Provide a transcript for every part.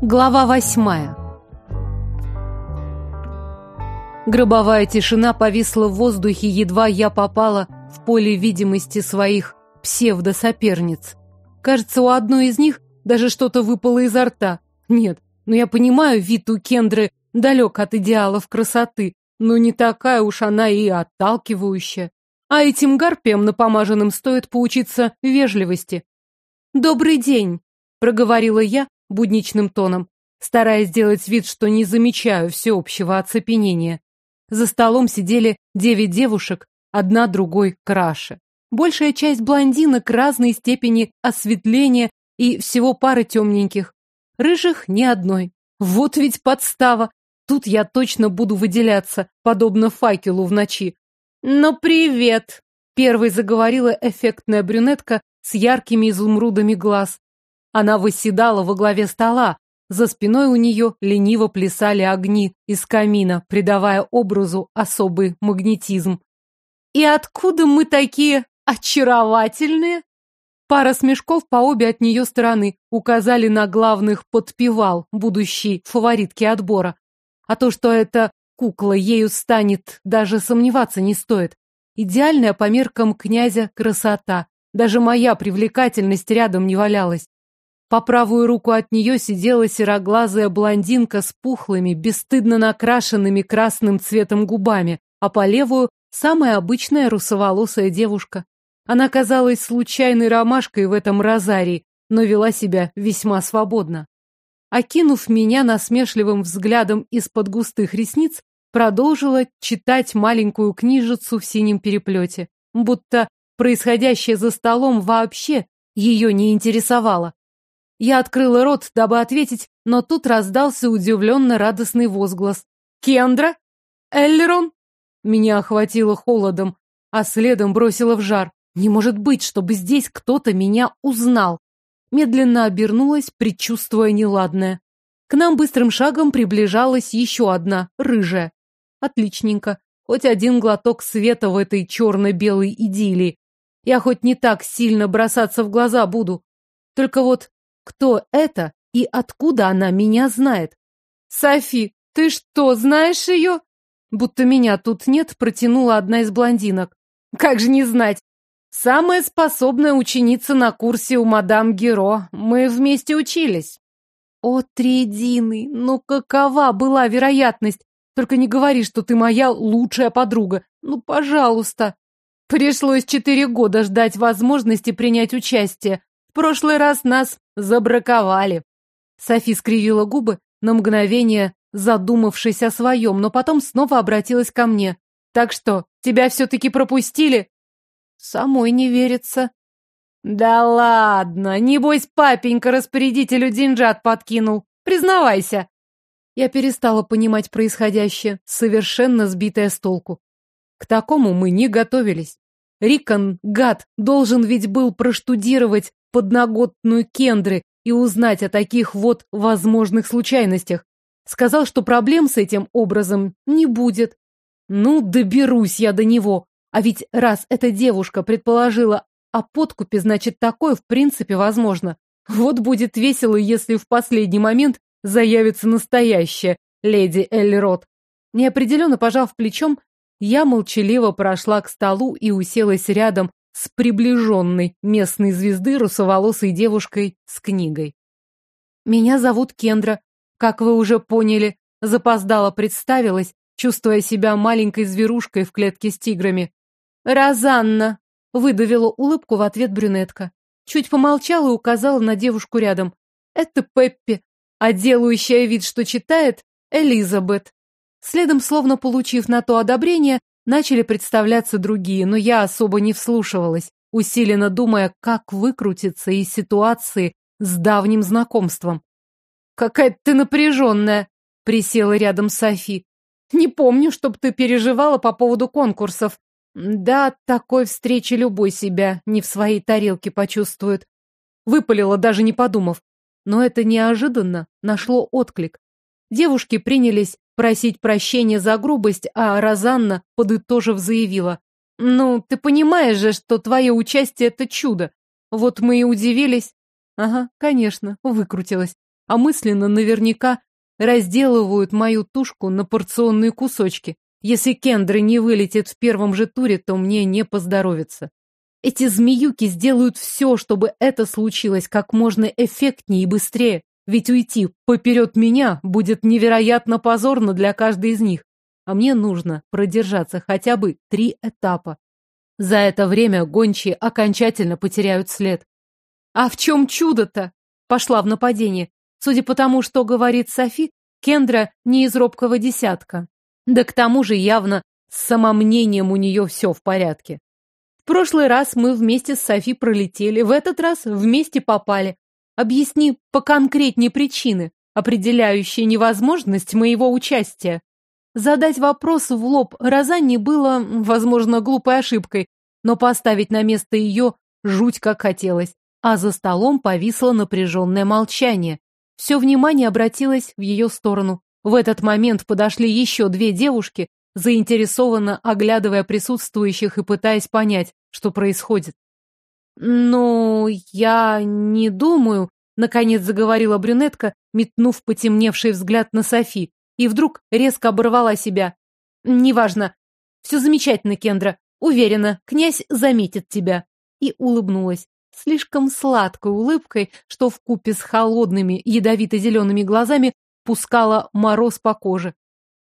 Глава восьмая Гробовая тишина повисла в воздухе, едва я попала в поле видимости своих псевдосоперниц. Кажется, у одной из них даже что-то выпало изо рта. Нет, но я понимаю, вид у Кендры далек от идеалов красоты, но не такая уж она и отталкивающая. А этим гарпиям напомаженным стоит поучиться вежливости. «Добрый день», — проговорила я, будничным тоном, стараясь сделать вид, что не замечаю всеобщего оцепенения. За столом сидели девять девушек, одна другой краше. Большая часть блондинок разной степени осветления и всего пары темненьких. Рыжих ни одной. Вот ведь подстава. Тут я точно буду выделяться, подобно факелу в ночи. «Ну, привет!» — первой заговорила эффектная брюнетка с яркими изумрудами глаз. Она восседала во главе стола. За спиной у нее лениво плясали огни из камина, придавая образу особый магнетизм. «И откуда мы такие очаровательные?» Пара смешков по обе от нее стороны указали на главных подпевал будущей фаворитки отбора. А то, что эта кукла ею станет, даже сомневаться не стоит. Идеальная по меркам князя красота. Даже моя привлекательность рядом не валялась. По правую руку от нее сидела сероглазая блондинка с пухлыми, бесстыдно накрашенными красным цветом губами, а по левую — самая обычная русоволосая девушка. Она казалась случайной ромашкой в этом розарии, но вела себя весьма свободно. Окинув меня насмешливым взглядом из-под густых ресниц, продолжила читать маленькую книжицу в синем переплете, будто происходящее за столом вообще ее не интересовало. Я открыла рот, дабы ответить, но тут раздался удивленно радостный возглас. «Кендра? Эллерон?» Меня охватило холодом, а следом бросило в жар. Не может быть, чтобы здесь кто-то меня узнал. Медленно обернулась, предчувствуя неладное. К нам быстрым шагом приближалась еще одна, рыжая. Отличненько. Хоть один глоток света в этой черно-белой идиллии. Я хоть не так сильно бросаться в глаза буду. Только вот кто это и откуда она меня знает? Софи, ты что, знаешь ее? Будто меня тут нет, протянула одна из блондинок. Как же не знать? Самая способная ученица на курсе у мадам Геро. Мы вместе учились. О, триединый, ну какова была вероятность? Только не говори, что ты моя лучшая подруга. Ну, пожалуйста. Пришлось четыре года ждать возможности принять участие. В прошлый раз нас Забраковали. Софи скривила губы, на мгновение задумавшись о своем, но потом снова обратилась ко мне. Так что, тебя все-таки пропустили? Самой не верится. Да ладно, небось папенька распорядителю деньжат подкинул. Признавайся. Я перестала понимать происходящее, совершенно сбитая с толку. К такому мы не готовились. Рикон, гад, должен ведь был проштудировать подноготную Кендры и узнать о таких вот возможных случайностях. Сказал, что проблем с этим образом не будет. Ну, доберусь я до него. А ведь раз эта девушка предположила о подкупе, значит, такое в принципе возможно. Вот будет весело, если в последний момент заявится настоящая леди Эллирот. Неопределенно пожав плечом, я молчаливо прошла к столу и уселась рядом с приближенной местной звезды русоволосой девушкой с книгой. «Меня зовут Кендра, как вы уже поняли», запоздала представилась, чувствуя себя маленькой зверушкой в клетке с тиграми. «Розанна!» — выдавила улыбку в ответ брюнетка. Чуть помолчала и указала на девушку рядом. «Это Пеппи, а делающая вид, что читает, Элизабет». Следом, словно получив на то одобрение, начали представляться другие, но я особо не вслушивалась, усиленно думая, как выкрутиться из ситуации с давним знакомством. «Какая ты напряженная!» — присела рядом Софи. «Не помню, чтоб ты переживала по поводу конкурсов. Да, такой встречи любой себя не в своей тарелке почувствует». Выпалила, даже не подумав. Но это неожиданно нашло отклик. Девушки принялись просить прощения за грубость, а Розанна, подытожив, заявила. «Ну, ты понимаешь же, что твое участие — это чудо. Вот мы и удивились». Ага, конечно, выкрутилась. а мысленно наверняка разделывают мою тушку на порционные кусочки. Если Кендра не вылетит в первом же туре, то мне не поздоровится. Эти змеюки сделают все, чтобы это случилось как можно эффектнее и быстрее, ведь уйти поперед меня будет невероятно позорно для каждой из них. А мне нужно продержаться хотя бы три этапа. За это время гончие окончательно потеряют след. А в чем чудо-то? Пошла в нападение. Судя по тому, что говорит Софи, Кендра не из робкого десятка. Да к тому же явно с самомнением у нее все в порядке. В прошлый раз мы вместе с Софи пролетели, в этот раз вместе попали. Объясни поконкретнее причины, определяющие невозможность моего участия. Задать вопрос в лоб Розанне было, возможно, глупой ошибкой, но поставить на место ее жуть как хотелось. А за столом повисло напряженное молчание. Все внимание обратилось в ее сторону. В этот момент подошли еще две девушки, заинтересованно оглядывая присутствующих и пытаясь понять, что происходит. «Ну, я не думаю», — наконец заговорила брюнетка, метнув потемневший взгляд на Софи, и вдруг резко оборвала себя. «Неважно. Все замечательно, Кендра. Уверена, князь заметит тебя». И улыбнулась слишком сладкой улыбкой, что в купе с холодными ядовито-зелеными глазами пускала мороз по коже.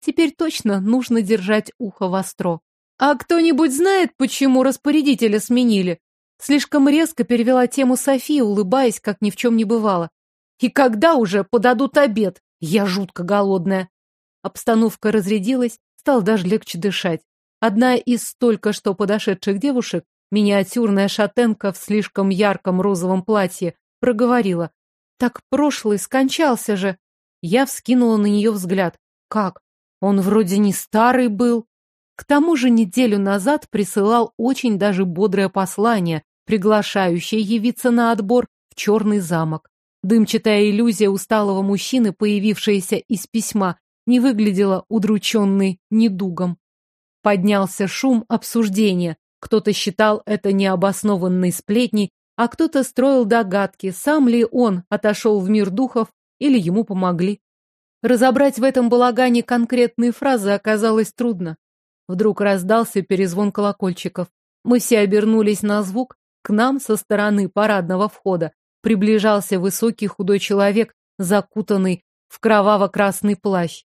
Теперь точно нужно держать ухо востро. А кто-нибудь знает, почему распорядителя сменили? Слишком резко перевела тему София, улыбаясь, как ни в чем не бывало. И когда уже подадут обед? Я жутко голодная. Обстановка разрядилась, стало даже легче дышать. Одна из только что подошедших девушек Миниатюрная шатенка в слишком ярком розовом платье проговорила. Так прошлый скончался же. Я вскинула на нее взгляд. Как? Он вроде не старый был. К тому же неделю назад присылал очень даже бодрое послание, приглашающее явиться на отбор в черный замок. Дымчатая иллюзия усталого мужчины, появившаяся из письма, не выглядела удрученной недугом. Поднялся шум обсуждения. Кто-то считал это необоснованной сплетней, а кто-то строил догадки, сам ли он отошел в мир духов или ему помогли. Разобрать в этом балагане конкретные фразы оказалось трудно. Вдруг раздался перезвон колокольчиков. Мы все обернулись на звук. К нам со стороны парадного входа приближался высокий худой человек, закутанный в кроваво-красный плащ.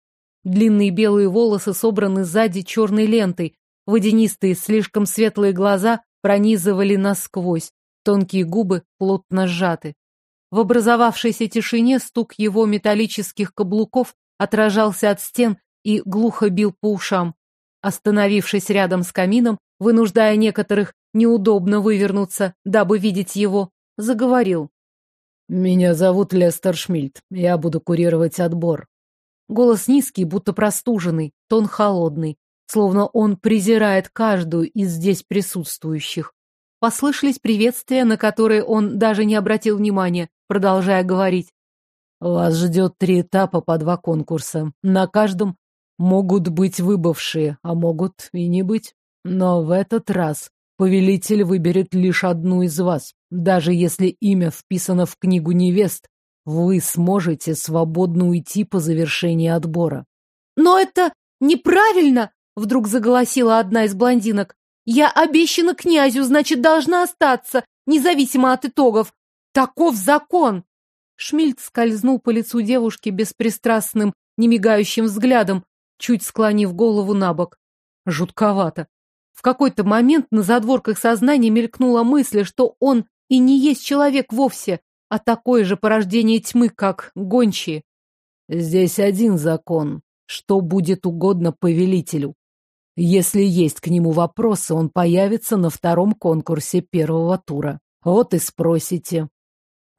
Длинные белые волосы собраны сзади черной лентой, Водянистые, слишком светлые глаза пронизывали насквозь, тонкие губы плотно сжаты. В образовавшейся тишине стук его металлических каблуков отражался от стен и глухо бил по ушам. Остановившись рядом с камином, вынуждая некоторых неудобно вывернуться, дабы видеть его, заговорил. «Меня зовут Лестер Шмильд. Я буду курировать отбор». Голос низкий, будто простуженный, тон холодный словно он презирает каждую из здесь присутствующих. Послышались приветствия, на которые он даже не обратил внимания, продолжая говорить. «Вас ждет три этапа по два конкурса. На каждом могут быть выбывшие, а могут и не быть. Но в этот раз повелитель выберет лишь одну из вас. Даже если имя вписано в книгу невест, вы сможете свободно уйти по завершении отбора». «Но это неправильно!» Вдруг заголосила одна из блондинок. «Я обещана князю, значит, должна остаться, независимо от итогов. Таков закон!» Шмильд скользнул по лицу девушки беспристрастным, немигающим взглядом, чуть склонив голову на бок. Жутковато. В какой-то момент на задворках сознания мелькнула мысль, что он и не есть человек вовсе, а такое же порождение тьмы, как гончие. Здесь один закон, что будет угодно повелителю. Если есть к нему вопросы, он появится на втором конкурсе первого тура. Вот и спросите.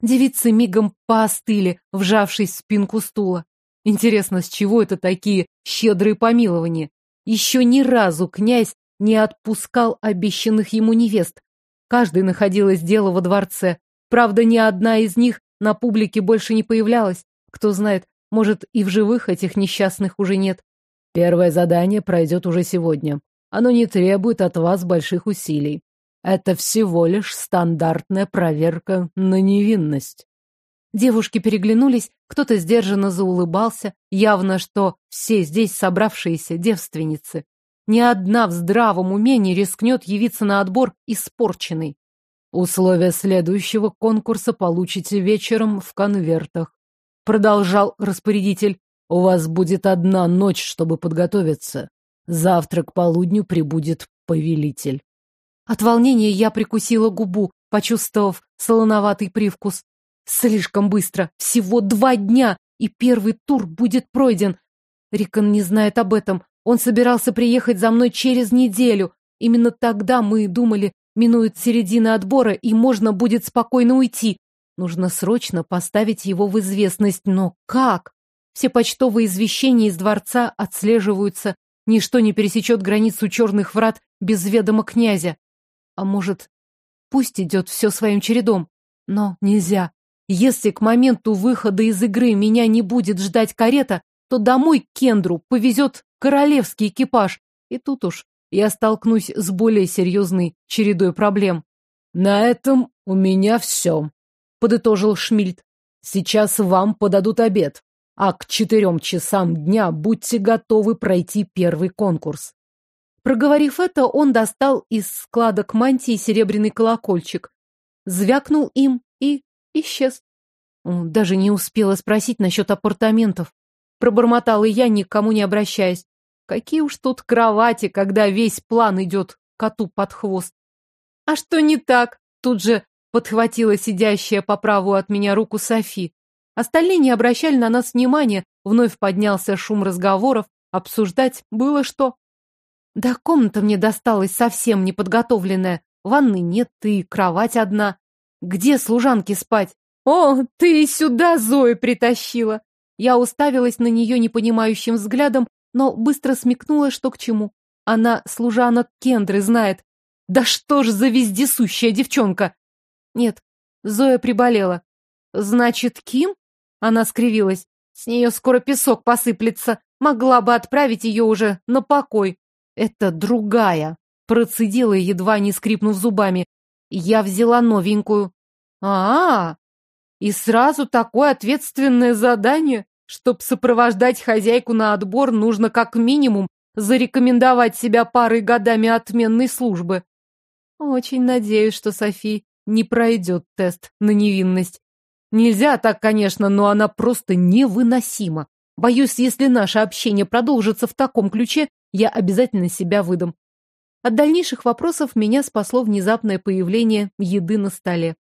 Девицы мигом поостыли, вжавшись в спинку стула. Интересно, с чего это такие щедрые помилования? Еще ни разу князь не отпускал обещанных ему невест. Каждый находилось дело во дворце. Правда, ни одна из них на публике больше не появлялась. Кто знает, может, и в живых этих несчастных уже нет. Первое задание пройдет уже сегодня. Оно не требует от вас больших усилий. Это всего лишь стандартная проверка на невинность. Девушки переглянулись, кто-то сдержанно заулыбался, явно, что все здесь собравшиеся девственницы. Ни одна в здравом уме не рискнет явиться на отбор испорченной. Условия следующего конкурса получите вечером в конвертах. Продолжал распорядитель. У вас будет одна ночь, чтобы подготовиться. Завтра к полудню прибудет повелитель. От волнения я прикусила губу, почувствовав солоноватый привкус. Слишком быстро. Всего два дня, и первый тур будет пройден. Рикон не знает об этом. Он собирался приехать за мной через неделю. Именно тогда мы думали, минует середина отбора, и можно будет спокойно уйти. Нужно срочно поставить его в известность. Но как? Все почтовые извещения из дворца отслеживаются. Ничто не пересечет границу черных врат без ведома князя. А может, пусть идет все своим чередом. Но нельзя. Если к моменту выхода из игры меня не будет ждать карета, то домой к Кендру повезет королевский экипаж. И тут уж я столкнусь с более серьезной чередой проблем. На этом у меня все, подытожил Шмильд. Сейчас вам подадут обед, а к четырем часам дня будьте готовы пройти первый конкурс. Проговорив это, он достал из складок мантии серебряный колокольчик, звякнул им и исчез. Даже не успела спросить насчет апартаментов. Пробормотала я, никому не обращаясь. Какие уж тут кровати, когда весь план идет коту под хвост. А что не так? Тут же подхватила сидящая по праву от меня руку Софи. Остальные не обращали на нас внимания, вновь поднялся шум разговоров, обсуждать было что. Да комната мне досталась совсем неподготовленная. Ванны нет, и кровать одна. Где служанки спать? О, ты и сюда Зою притащила. Я уставилась на нее непонимающим взглядом, но быстро смекнула, что к чему. Она служанок Кендры знает. Да что ж за вездесущая девчонка! Нет, Зоя приболела. Значит, Ким? Она скривилась. С нее скоро песок посыплется. Могла бы отправить ее уже на покой. Это другая. Процедила, едва не скрипнув зубами. Я взяла новенькую. А, -а, -а и сразу такое ответственное задание? Чтоб сопровождать хозяйку на отбор, нужно как минимум зарекомендовать себя парой годами отменной службы. Очень надеюсь, что Софи не пройдет тест на невинность. Нельзя так, конечно, но она просто невыносима. Боюсь, если наше общение продолжится в таком ключе, я обязательно себя выдам. От дальнейших вопросов меня спасло внезапное появление еды на столе.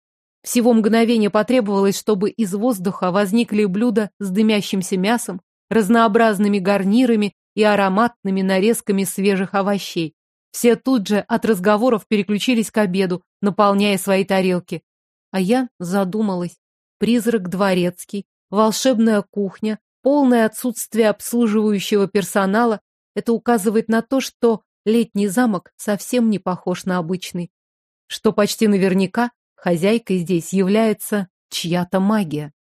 Всего мгновение потребовалось, чтобы из воздуха возникли блюда с дымящимся мясом, разнообразными гарнирами и ароматными нарезками свежих овощей. Все тут же от разговоров переключились к обеду, наполняя свои тарелки. А я задумалась. Призрак дворецкий, волшебная кухня, полное отсутствие обслуживающего персонала — это указывает на то, что летний замок совсем не похож на обычный. Что почти наверняка Хозяйкой здесь является чья-то магия.